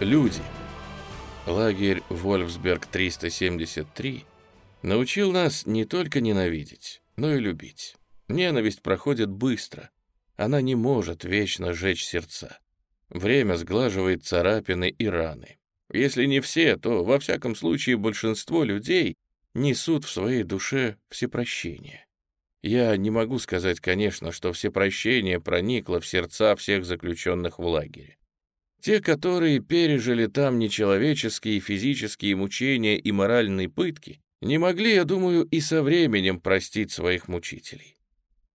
Люди. Лагерь Вольфсберг-373 научил нас не только ненавидеть, но и любить. Ненависть проходит быстро. Она не может вечно жечь сердца. Время сглаживает царапины и раны. Если не все, то, во всяком случае, большинство людей несут в своей душе всепрощение. Я не могу сказать, конечно, что всепрощение проникло в сердца всех заключенных в лагере. Те, которые пережили там нечеловеческие физические мучения и моральные пытки, не могли, я думаю, и со временем простить своих мучителей.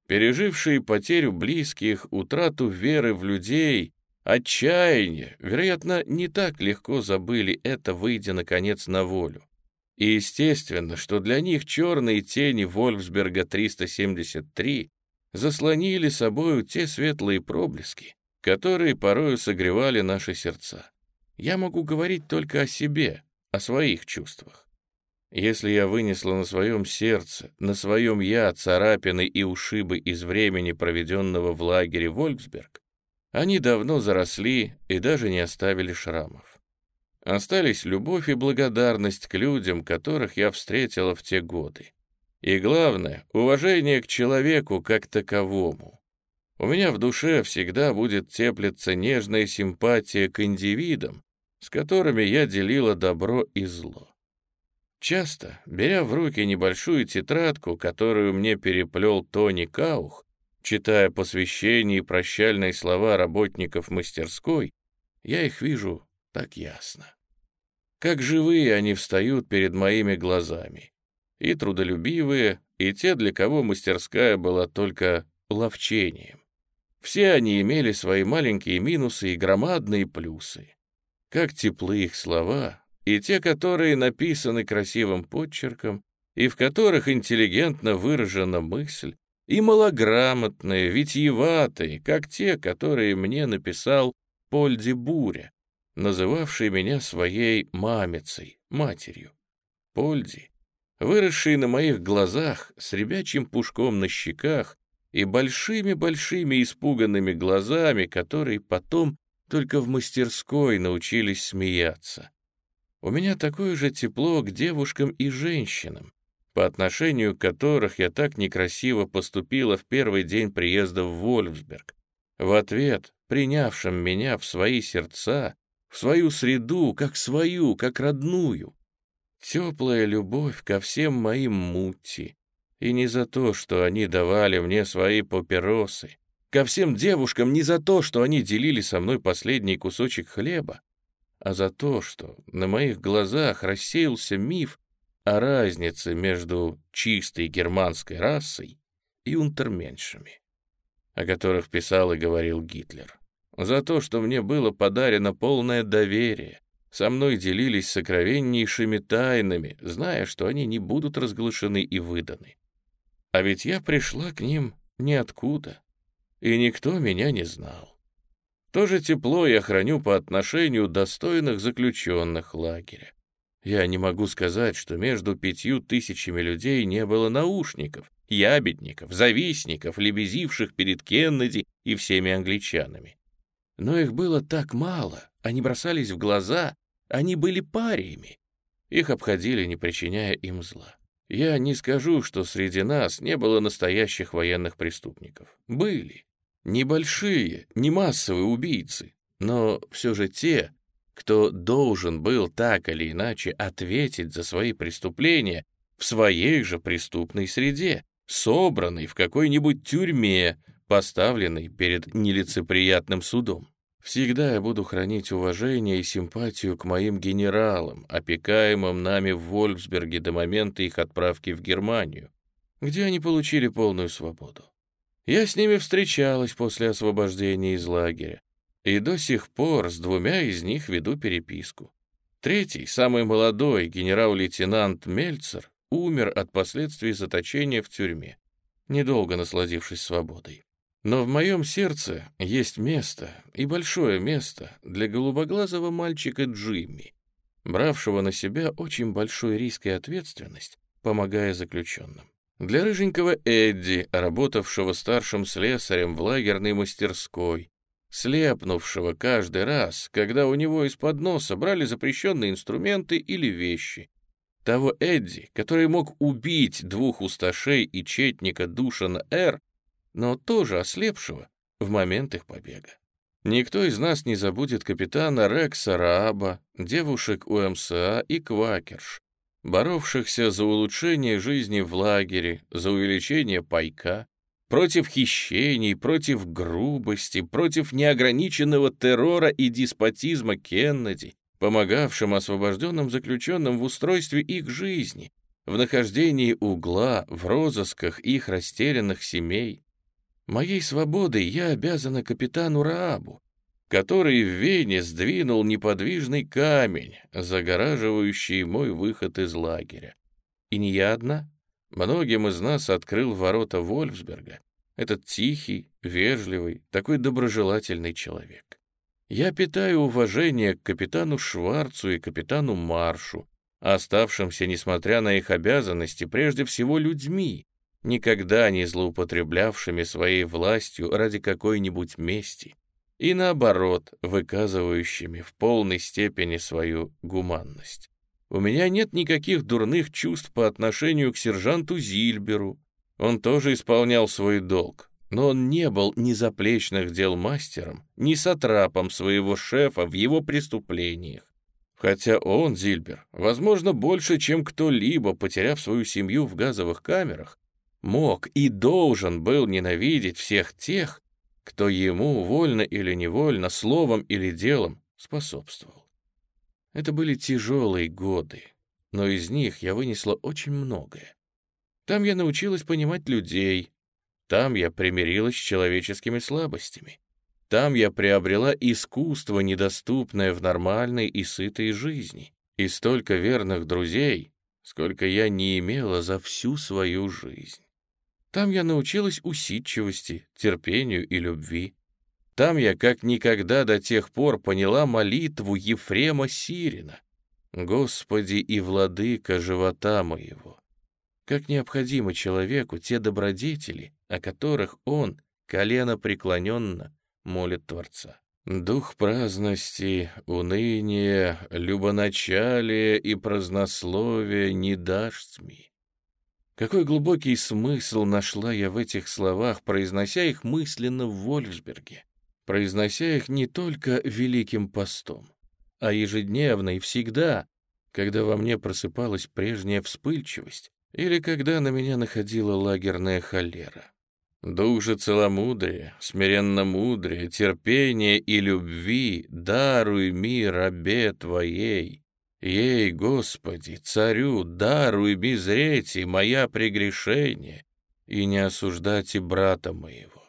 Пережившие потерю близких, утрату веры в людей, отчаяние, вероятно, не так легко забыли это, выйдя, наконец, на волю. И естественно, что для них черные тени Вольфсберга 373 заслонили собою те светлые проблески, которые порою согревали наши сердца. Я могу говорить только о себе, о своих чувствах. Если я вынесла на своем сердце, на своем «я» царапины и ушибы из времени, проведенного в лагере Вольфсберг, они давно заросли и даже не оставили шрамов. Остались любовь и благодарность к людям, которых я встретила в те годы. И главное, уважение к человеку как таковому. У меня в душе всегда будет теплиться нежная симпатия к индивидам, с которыми я делила добро и зло. Часто, беря в руки небольшую тетрадку, которую мне переплел Тони Каух, читая посвящение и прощальные слова работников мастерской, я их вижу так ясно. Как живые они встают перед моими глазами. И трудолюбивые, и те, для кого мастерская была только ловчением. Все они имели свои маленькие минусы и громадные плюсы. Как теплы их слова, и те, которые написаны красивым подчерком, и в которых интеллигентно выражена мысль, и малограмотные, витиеватые, как те, которые мне написал Польди Буря, называвший меня своей мамицей, матерью. Польди, выросший на моих глазах, с ребячьим пушком на щеках и большими-большими испуганными глазами, которые потом только в мастерской научились смеяться. У меня такое же тепло к девушкам и женщинам, по отношению которых я так некрасиво поступила в первый день приезда в Вольфсберг, в ответ принявшим меня в свои сердца, в свою среду, как свою, как родную. Теплая любовь ко всем моим мути, и не за то, что они давали мне свои папиросы, ко всем девушкам не за то, что они делили со мной последний кусочек хлеба, а за то, что на моих глазах рассеялся миф о разнице между чистой германской расой и унтерменшами, о которых писал и говорил Гитлер. За то, что мне было подарено полное доверие, со мной делились сокровеннейшими тайнами, зная, что они не будут разглашены и выданы. А ведь я пришла к ним ниоткуда, и никто меня не знал. То же тепло я храню по отношению достойных заключенных лагеря. Я не могу сказать, что между пятью тысячами людей не было наушников, ябедников, завистников, лебезивших перед Кеннеди и всеми англичанами. Но их было так мало, они бросались в глаза, они были париями. Их обходили, не причиняя им зла. Я не скажу, что среди нас не было настоящих военных преступников. Были. Небольшие, не массовые убийцы, но все же те, кто должен был так или иначе ответить за свои преступления в своей же преступной среде, собранной в какой-нибудь тюрьме, поставленной перед нелицеприятным судом. Всегда я буду хранить уважение и симпатию к моим генералам, опекаемым нами в Вольфсберге до момента их отправки в Германию, где они получили полную свободу. Я с ними встречалась после освобождения из лагеря, и до сих пор с двумя из них веду переписку. Третий, самый молодой, генерал-лейтенант Мельцер, умер от последствий заточения в тюрьме, недолго насладившись свободой. Но в моем сердце есть место, и большое место, для голубоглазого мальчика Джимми, бравшего на себя очень большой риск и ответственность, помогая заключенным. Для рыженького Эдди, работавшего старшим слесарем в лагерной мастерской, слепнувшего каждый раз, когда у него из-под носа брали запрещенные инструменты или вещи. Того Эдди, который мог убить двух усташей и четника Душана Р, но тоже ослепшего в момент их побега. Никто из нас не забудет капитана Рекса Рааба, девушек УМСА и квакерш, боровшихся за улучшение жизни в лагере, за увеличение пайка, против хищений, против грубости, против неограниченного террора и деспотизма Кеннеди, помогавшим освобожденным заключенным в устройстве их жизни, в нахождении угла, в розысках их растерянных семей. Моей свободой я обязана капитану Раабу, который в Вене сдвинул неподвижный камень, загораживающий мой выход из лагеря. И не я одна. Многим из нас открыл ворота Вольфсберга этот тихий, вежливый, такой доброжелательный человек. Я питаю уважение к капитану Шварцу и капитану Маршу, оставшимся, несмотря на их обязанности, прежде всего людьми, никогда не злоупотреблявшими своей властью ради какой-нибудь мести и наоборот, выказывающими в полной степени свою гуманность. У меня нет никаких дурных чувств по отношению к сержанту Зильберу. Он тоже исполнял свой долг, но он не был ни заплечных дел мастером, ни сатрапом своего шефа в его преступлениях. Хотя он, Зильбер, возможно, больше, чем кто-либо, потеряв свою семью в газовых камерах, мог и должен был ненавидеть всех тех, кто ему, вольно или невольно, словом или делом, способствовал. Это были тяжелые годы, но из них я вынесла очень многое. Там я научилась понимать людей, там я примирилась с человеческими слабостями. Там я приобрела искусство, недоступное в нормальной и сытой жизни, и столько верных друзей, сколько я не имела за всю свою жизнь. Там я научилась усидчивости, терпению и любви. Там я как никогда до тех пор поняла молитву Ефрема Сирина. «Господи и владыка живота моего». Как необходимы человеку те добродетели, о которых он, колено преклоненно, молит Творца. Дух праздности, уныния, любоначалия и празднословия не дашь СМИ. Какой глубокий смысл нашла я в этих словах, произнося их мысленно в Вольфсберге, произнося их не только великим постом, а ежедневно и всегда, когда во мне просыпалась прежняя вспыльчивость или когда на меня находила лагерная холера. Дух же целомудрия, смиренно мудрее, терпения и любви даруй мир рабе Твоей, Ей, Господи, царю, даруй безрети моя прегрешение, и не осуждайте брата моего.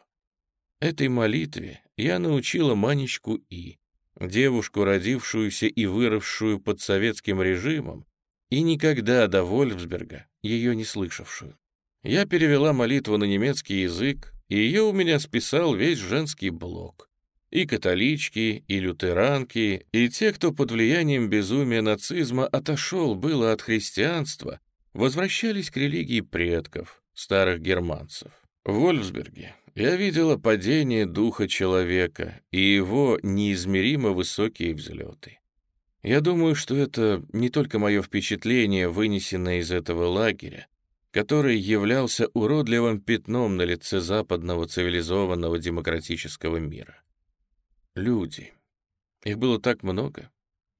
Этой молитве я научила Манечку И, девушку, родившуюся и выросшую под советским режимом, и никогда до Вольфсберга ее не слышавшую. Я перевела молитву на немецкий язык, и ее у меня списал весь женский блок. И католички, и лютеранки, и те, кто под влиянием безумия нацизма отошел было от христианства, возвращались к религии предков, старых германцев. В Вольфсберге я видела падение духа человека и его неизмеримо высокие взлеты. Я думаю, что это не только мое впечатление, вынесенное из этого лагеря, который являлся уродливым пятном на лице западного цивилизованного демократического мира. Люди. Их было так много.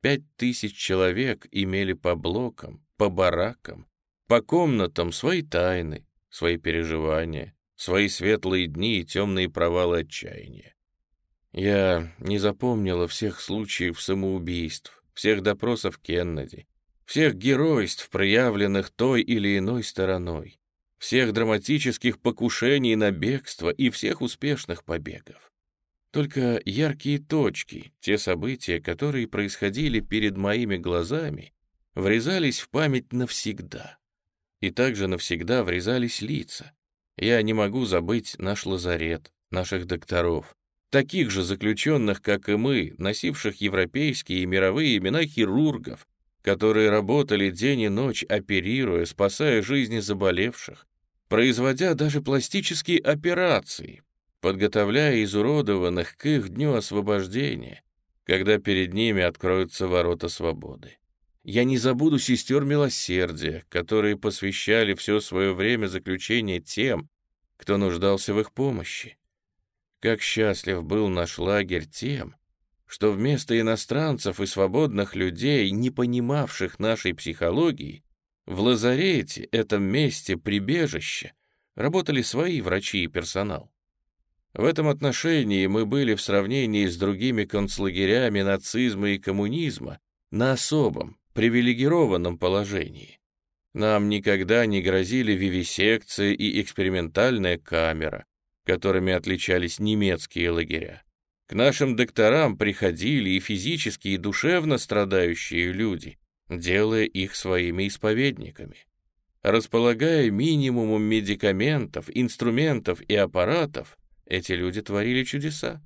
Пять тысяч человек имели по блокам, по баракам, по комнатам свои тайны, свои переживания, свои светлые дни и темные провалы отчаяния. Я не запомнила всех случаев самоубийств, всех допросов Кеннеди, всех геройств, проявленных той или иной стороной, всех драматических покушений на бегство и всех успешных побегов. Только яркие точки, те события, которые происходили перед моими глазами, врезались в память навсегда. И также навсегда врезались лица. Я не могу забыть наш лазарет, наших докторов, таких же заключенных, как и мы, носивших европейские и мировые имена хирургов, которые работали день и ночь, оперируя, спасая жизни заболевших, производя даже пластические операции, подготовляя изуродованных к их дню освобождения, когда перед ними откроются ворота свободы. Я не забуду сестер милосердия, которые посвящали все свое время заключения тем, кто нуждался в их помощи. Как счастлив был наш лагерь тем, что вместо иностранцев и свободных людей, не понимавших нашей психологии, в лазарете, этом месте прибежища, работали свои врачи и персонал. В этом отношении мы были в сравнении с другими концлагерями нацизма и коммунизма на особом, привилегированном положении. Нам никогда не грозили вивисекция и экспериментальная камера, которыми отличались немецкие лагеря. К нашим докторам приходили и физически, и душевно страдающие люди, делая их своими исповедниками. Располагая минимумом медикаментов, инструментов и аппаратов, эти люди творили чудеса.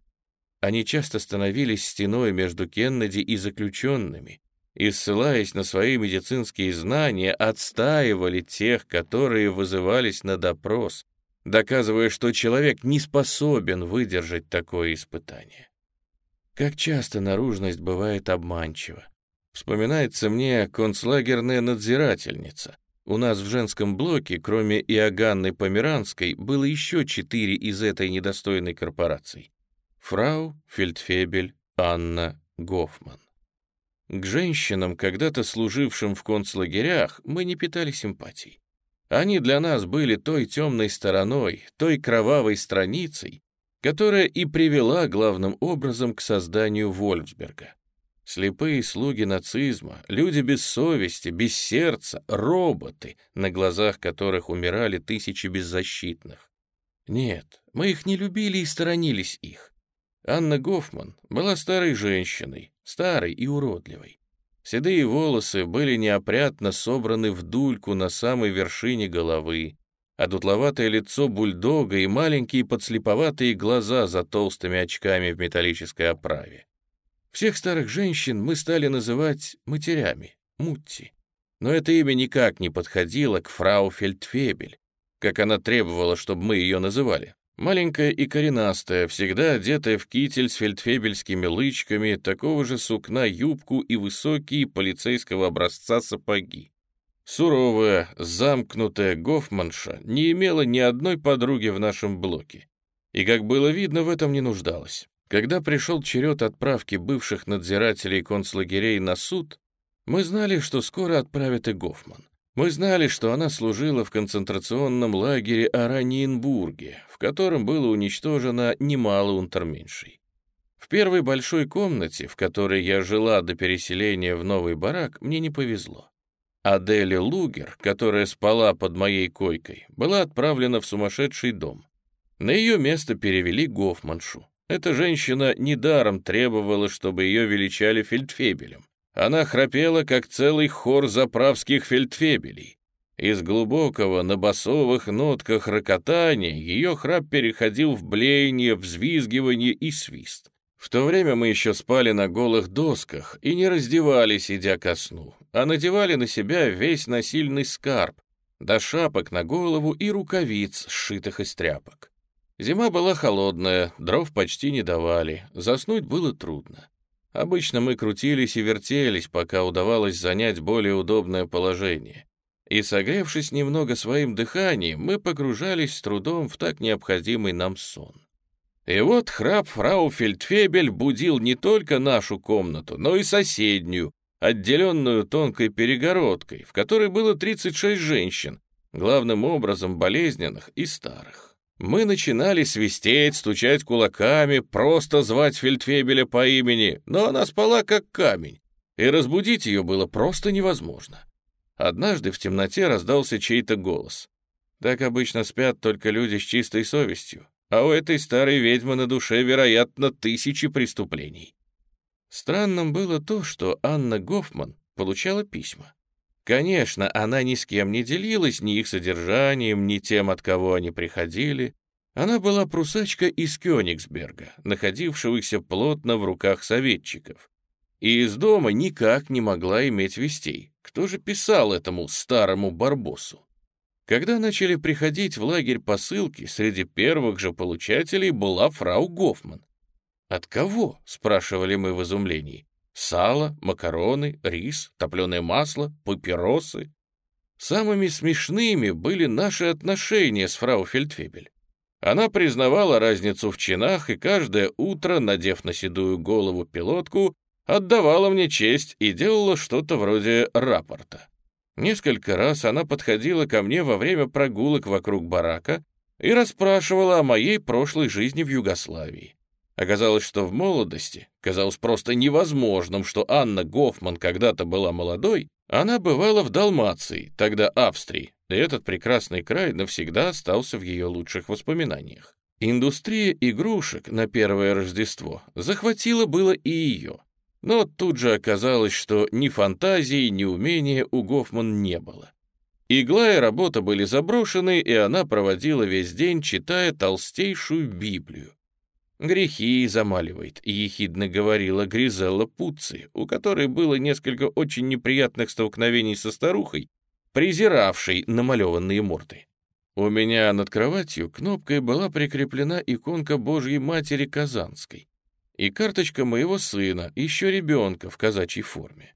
Они часто становились стеной между Кеннеди и заключенными, и, ссылаясь на свои медицинские знания, отстаивали тех, которые вызывались на допрос, доказывая, что человек не способен выдержать такое испытание. Как часто наружность бывает обманчива. Вспоминается мне концлагерная надзирательница. У нас в женском блоке, кроме Иоганны Померанской, было еще четыре из этой недостойной корпорации. Фрау, Фельдфебель, Анна, Гофман. К женщинам, когда-то служившим в концлагерях, мы не питали симпатий. Они для нас были той темной стороной, той кровавой страницей, которая и привела главным образом к созданию Вольфсберга. Слепые слуги нацизма, люди без совести, без сердца, роботы, на глазах которых умирали тысячи беззащитных. Нет, мы их не любили и сторонились их. Анна Гофман была старой женщиной, старой и уродливой. Седые волосы были неопрятно собраны в дульку на самой вершине головы, а дутловатое лицо бульдога и маленькие подслеповатые глаза за толстыми очками в металлической оправе. Всех старых женщин мы стали называть матерями, Мутти. Но это имя никак не подходило к фрау Фельдфебель, как она требовала, чтобы мы ее называли. Маленькая и коренастая, всегда одетая в китель с фельдфебельскими лычками, такого же сукна юбку и высокие полицейского образца сапоги. Суровая, замкнутая Гофманша не имела ни одной подруги в нашем блоке. И, как было видно, в этом не нуждалась. Когда пришел черед отправки бывших надзирателей концлагерей на суд, мы знали, что скоро отправят и Гофман. Мы знали, что она служила в концентрационном лагере Араньенбурге, в котором было уничтожено немало унтерменьшей. В первой большой комнате, в которой я жила до переселения в новый барак, мне не повезло. Аделя Лугер, которая спала под моей койкой, была отправлена в сумасшедший дом. На ее место перевели Гофманшу. Эта женщина недаром требовала, чтобы ее величали фельдфебелем. Она храпела, как целый хор заправских фельдфебелей. Из глубокого на басовых нотках рокотания ее храп переходил в блеяние, взвизгивание и свист. В то время мы еще спали на голых досках и не раздевались, идя ко сну, а надевали на себя весь насильный скарб, до шапок на голову и рукавиц, сшитых из тряпок. Зима была холодная, дров почти не давали, заснуть было трудно. Обычно мы крутились и вертелись, пока удавалось занять более удобное положение. И, согревшись немного своим дыханием, мы погружались с трудом в так необходимый нам сон. И вот храп фрау Фельдфебель будил не только нашу комнату, но и соседнюю, отделенную тонкой перегородкой, в которой было 36 женщин, главным образом болезненных и старых. Мы начинали свистеть, стучать кулаками, просто звать Фельдфебеля по имени, но она спала как камень, и разбудить ее было просто невозможно. Однажды в темноте раздался чей-то голос. Так обычно спят только люди с чистой совестью, а у этой старой ведьмы на душе, вероятно, тысячи преступлений. Странным было то, что Анна Гофман получала письма. Конечно, она ни с кем не делилась ни их содержанием, ни тем, от кого они приходили. Она была прусачка из Кёнигсберга, находившегося плотно в руках советчиков. И из дома никак не могла иметь вестей. Кто же писал этому старому барбосу? Когда начали приходить в лагерь посылки, среди первых же получателей была фрау Гофман. «От кого?» — спрашивали мы в изумлении. «Сало, макароны, рис, топленое масло, папиросы». Самыми смешными были наши отношения с фрау Фельдфебель. Она признавала разницу в чинах и каждое утро, надев на седую голову пилотку, отдавала мне честь и делала что-то вроде рапорта. Несколько раз она подходила ко мне во время прогулок вокруг барака и расспрашивала о моей прошлой жизни в Югославии. Оказалось, что в молодости казалось просто невозможным, что Анна Гофман когда-то была молодой, она бывала в Далмации, тогда Австрии, и этот прекрасный край навсегда остался в ее лучших воспоминаниях. Индустрия игрушек на первое Рождество захватила было и ее. Но тут же оказалось, что ни фантазии, ни умения у Гофман не было. Игла и работа были заброшены, и она проводила весь день, читая толстейшую Библию. «Грехи замаливает», — ехидно говорила Гризелла Пуцци, у которой было несколько очень неприятных столкновений со старухой, презиравшей намалеванные морды. У меня над кроватью кнопкой была прикреплена иконка Божьей Матери Казанской и карточка моего сына, еще ребенка в казачьей форме.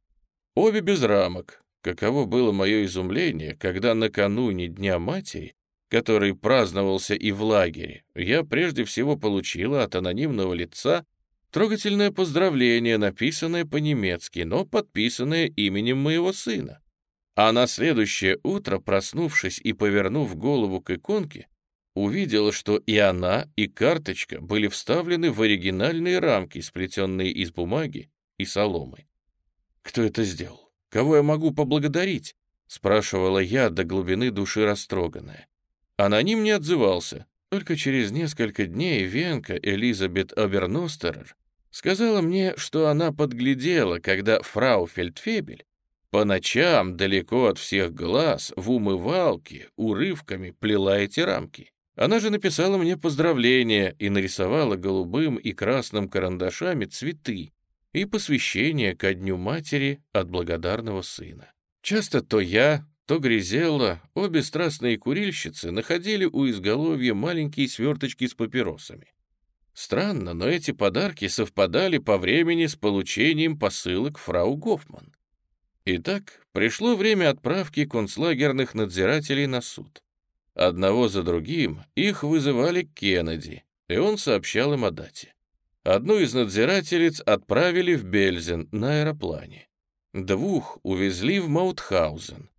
Обе без рамок. Каково было мое изумление, когда накануне Дня Матери, который праздновался и в лагере, я прежде всего получила от анонимного лица трогательное поздравление, написанное по-немецки, но подписанное именем моего сына. А на следующее утро, проснувшись и повернув голову к иконке, увидела, что и она, и карточка были вставлены в оригинальные рамки, сплетенные из бумаги и соломы. «Кто это сделал? Кого я могу поблагодарить?» — спрашивала я до глубины души растроганная. Аноним не отзывался. Только через несколько дней Венка Элизабет Оберностерер сказала мне, что она подглядела, когда фрау Фельдфебель по ночам далеко от всех глаз в умывалке урывками плела эти рамки. Она же написала мне поздравления и нарисовала голубым и красным карандашами цветы и посвящение ко Дню Матери от благодарного сына. Часто то я, то Гризелла, обе страстные курильщицы, находили у изголовья маленькие сверточки с папиросами. Странно, но эти подарки совпадали по времени с получением посылок фрау Гофман. Итак, пришло время отправки концлагерных надзирателей на суд. Одного за другим их вызывали Кеннеди, и он сообщал им о дате. Одну из надзирателец отправили в Бельзен на аэроплане. Двух увезли в Маутхаузен.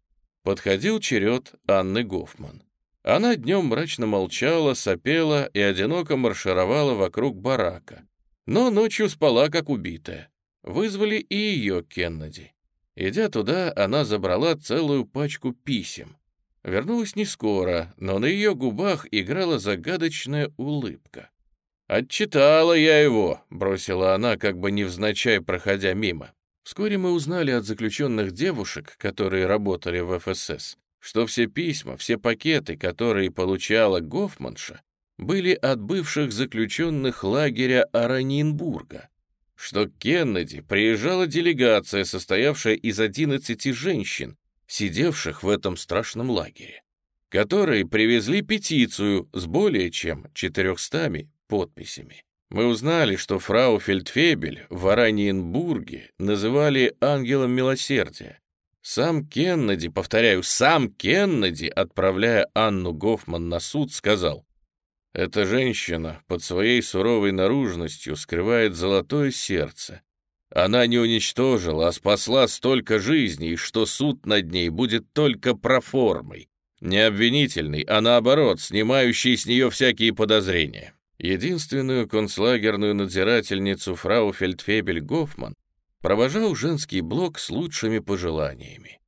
Подходил черед Анны Гофман. Она днем мрачно молчала, сопела и одиноко маршировала вокруг барака. Но ночью спала, как убитая. Вызвали и ее Кеннеди. Идя туда, она забрала целую пачку писем. Вернулась не скоро, но на ее губах играла загадочная улыбка. «Отчитала я его», — бросила она, как бы невзначай, проходя мимо. Вскоре мы узнали от заключенных девушек, которые работали в ФСС, что все письма, все пакеты, которые получала Гофманша, были от бывших заключенных лагеря Аранинбурга, что к Кеннеди приезжала делегация, состоявшая из 11 женщин, сидевших в этом страшном лагере, которые привезли петицию с более чем 400 подписями. Мы узнали, что фрау Фельдфебель в Ораниенбурге называли ангелом милосердия. Сам Кеннеди, повторяю, сам Кеннеди, отправляя Анну Гофман на суд, сказал, «Эта женщина под своей суровой наружностью скрывает золотое сердце, она не уничтожила, а спасла столько жизней, что суд над ней будет только проформой, не обвинительный, а наоборот, снимающий с нее всякие подозрения. Единственную концлагерную надзирательницу фрау Фельдфебель Гофман провожал женский блок с лучшими пожеланиями.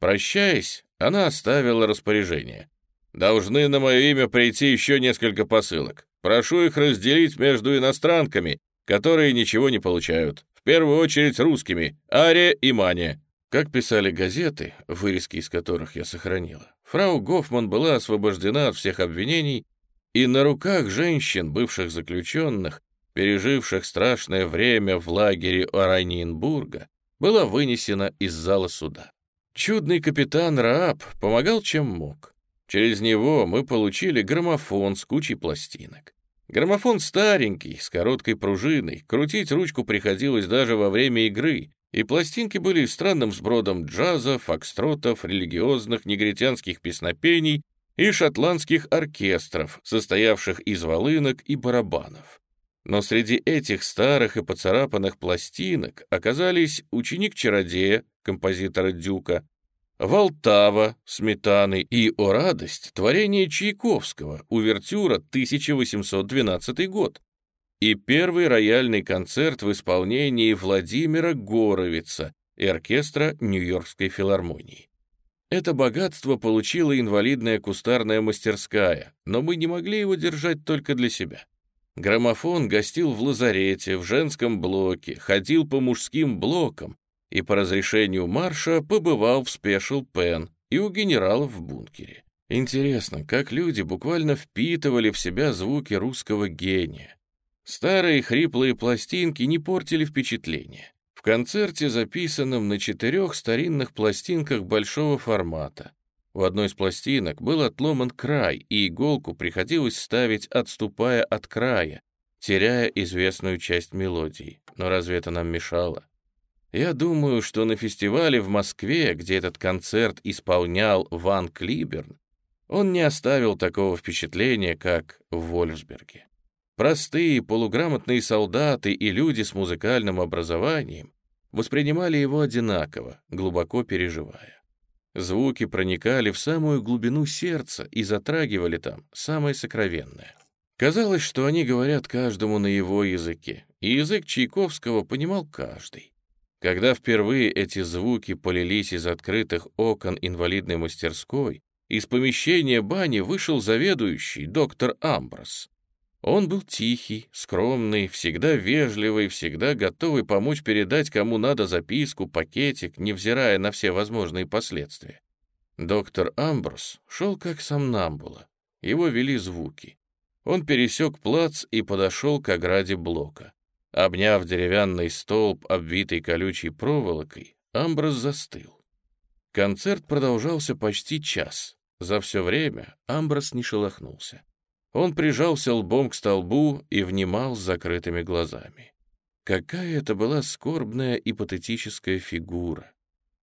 Прощаясь, она оставила распоряжение. «Должны на мое имя прийти еще несколько посылок. Прошу их разделить между иностранками, которые ничего не получают в первую очередь русскими, Аре и Мане. Как писали газеты, вырезки из которых я сохранила, фрау Гофман была освобождена от всех обвинений, и на руках женщин, бывших заключенных, переживших страшное время в лагере Ораниенбурга, была вынесена из зала суда. Чудный капитан Рааб помогал чем мог. Через него мы получили граммофон с кучей пластинок. Граммофон старенький, с короткой пружиной, крутить ручку приходилось даже во время игры, и пластинки были странным сбродом джаза, фокстротов, религиозных негритянских песнопений и шотландских оркестров, состоявших из волынок и барабанов. Но среди этих старых и поцарапанных пластинок оказались «Ученик чародея» композитора Дюка, «Волтава» Сметаны и «О радость» творение Чайковского, увертюра 1812 год, и первый рояльный концерт в исполнении Владимира Горовица и оркестра Нью-Йоркской филармонии. Это богатство получила инвалидная кустарная мастерская, но мы не могли его держать только для себя. Граммофон гостил в лазарете, в женском блоке, ходил по мужским блокам и по разрешению марша побывал в Спешл Пен и у генералов в бункере. Интересно, как люди буквально впитывали в себя звуки русского гения. Старые хриплые пластинки не портили впечатление. В концерте, записанном на четырех старинных пластинках большого формата, у одной из пластинок был отломан край, и иголку приходилось ставить, отступая от края, теряя известную часть мелодии. Но разве это нам мешало? Я думаю, что на фестивале в Москве, где этот концерт исполнял Ван Клиберн, он не оставил такого впечатления, как в Вольфсберге. Простые, полуграмотные солдаты и люди с музыкальным образованием воспринимали его одинаково, глубоко переживая. Звуки проникали в самую глубину сердца и затрагивали там самое сокровенное. Казалось, что они говорят каждому на его языке, и язык Чайковского понимал каждый. Когда впервые эти звуки полились из открытых окон инвалидной мастерской, из помещения бани вышел заведующий доктор Амброс. Он был тихий, скромный, всегда вежливый, всегда готовый помочь передать кому надо записку, пакетик, невзирая на все возможные последствия. Доктор Амброс шел как сомнамбула. Его вели звуки. Он пересек плац и подошел к ограде блока. Обняв деревянный столб, обвитый колючей проволокой, Амброс застыл. Концерт продолжался почти час. За все время Амброс не шелохнулся. Он прижался лбом к столбу и внимал с закрытыми глазами. Какая это была скорбная и патетическая фигура.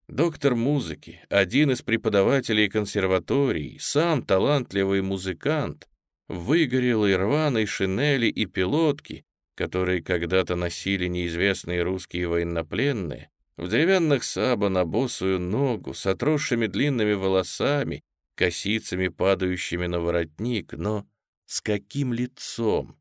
Доктор музыки, один из преподавателей консерватории, сам талантливый музыкант, выгорелой рваной шинели и пилотки, которые когда-то носили неизвестные русские военнопленные, в деревянных саба на босую ногу, с отросшими длинными волосами, косицами, падающими на воротник, но с каким лицом?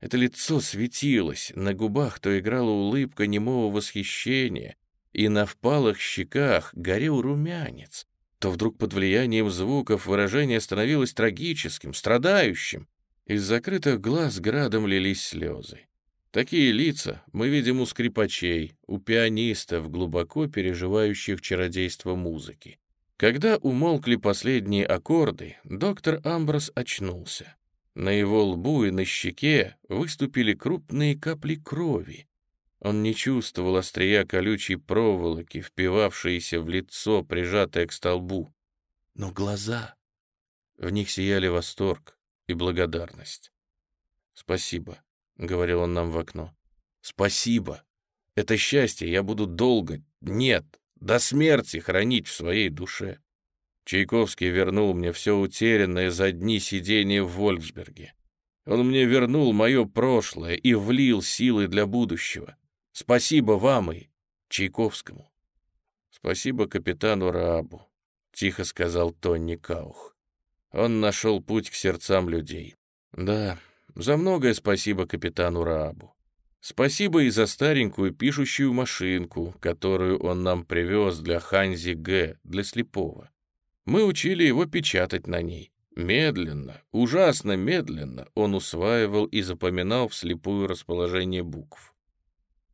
Это лицо светилось, на губах то играла улыбка немого восхищения, и на впалых щеках горел румянец, то вдруг под влиянием звуков выражение становилось трагическим, страдающим. Из закрытых глаз градом лились слезы. Такие лица мы видим у скрипачей, у пианистов, глубоко переживающих чародейство музыки. Когда умолкли последние аккорды, доктор Амброс очнулся. На его лбу и на щеке выступили крупные капли крови. Он не чувствовал острия колючей проволоки, впивавшиеся в лицо, прижатое к столбу. Но глаза... В них сияли восторг и благодарность. «Спасибо», — говорил он нам в окно. «Спасибо. Это счастье я буду долго, нет, до смерти хранить в своей душе». Чайковский вернул мне все утерянное за дни сидения в Вольфсберге. Он мне вернул мое прошлое и влил силы для будущего. Спасибо вам и Чайковскому. Спасибо капитану Раабу, — тихо сказал Тонни Каух. Он нашел путь к сердцам людей. Да, за многое спасибо капитану Раабу. Спасибо и за старенькую пишущую машинку, которую он нам привез для Ханзи Г, для слепого. Мы учили его печатать на ней. Медленно, ужасно медленно он усваивал и запоминал вслепую расположение букв.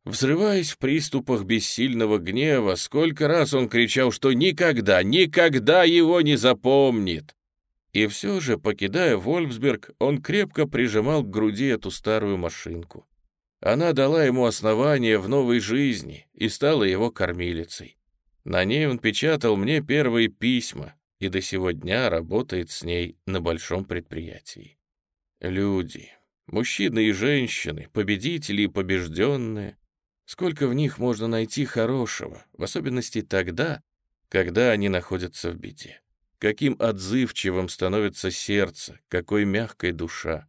Взрываясь в приступах бессильного гнева, сколько раз он кричал, что никогда, никогда его не запомнит. И все же, покидая Вольфсберг, он крепко прижимал к груди эту старую машинку. Она дала ему основание в новой жизни и стала его кормилицей. На ней он печатал мне первые письма, и до сего дня работает с ней на большом предприятии. Люди, мужчины и женщины, победители и побежденные, сколько в них можно найти хорошего, в особенности тогда, когда они находятся в беде. Каким отзывчивым становится сердце, какой мягкой душа.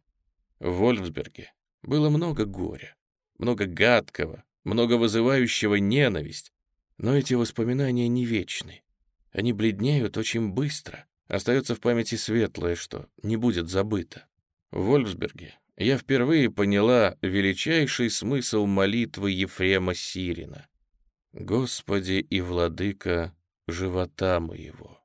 В Вольфсберге было много горя, много гадкого, много вызывающего ненависть, но эти воспоминания не вечны. Они бледнеют очень быстро, остается в памяти светлое, что не будет забыто. В Вольфсберге я впервые поняла величайший смысл молитвы Ефрема Сирина. «Господи и владыка живота моего».